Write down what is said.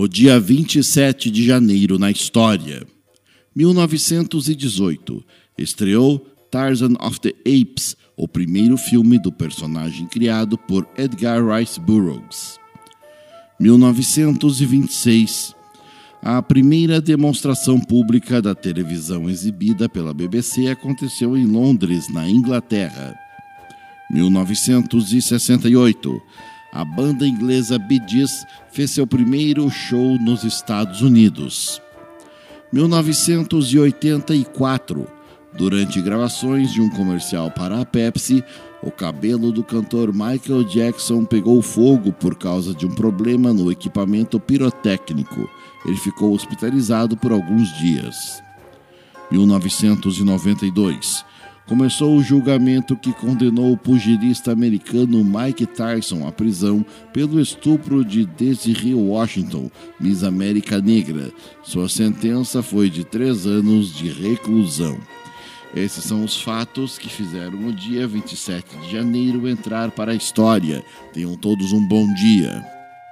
O dia 27 de janeiro na história. 1918. Estreou Tarzan of the Apes, o primeiro filme do personagem criado por Edgar Rice Burroughs. 1926. A primeira demonstração pública da televisão exibida pela BBC aconteceu em Londres, na Inglaterra. 1968 a banda inglesa Bee Gees fez seu primeiro show nos Estados Unidos. 1984, durante gravações de um comercial para a Pepsi, o cabelo do cantor Michael Jackson pegou fogo por causa de um problema no equipamento pirotécnico. Ele ficou hospitalizado por alguns dias. 1992 começou o julgamento que condenou o pugilista americano Mike Tyson à prisão pelo estupro de Desiree Washington, Miss América Negra. Sua sentença foi de três anos de reclusão. Esses são os fatos que fizeram o dia 27 de janeiro entrar para a história. Tenham todos um bom dia.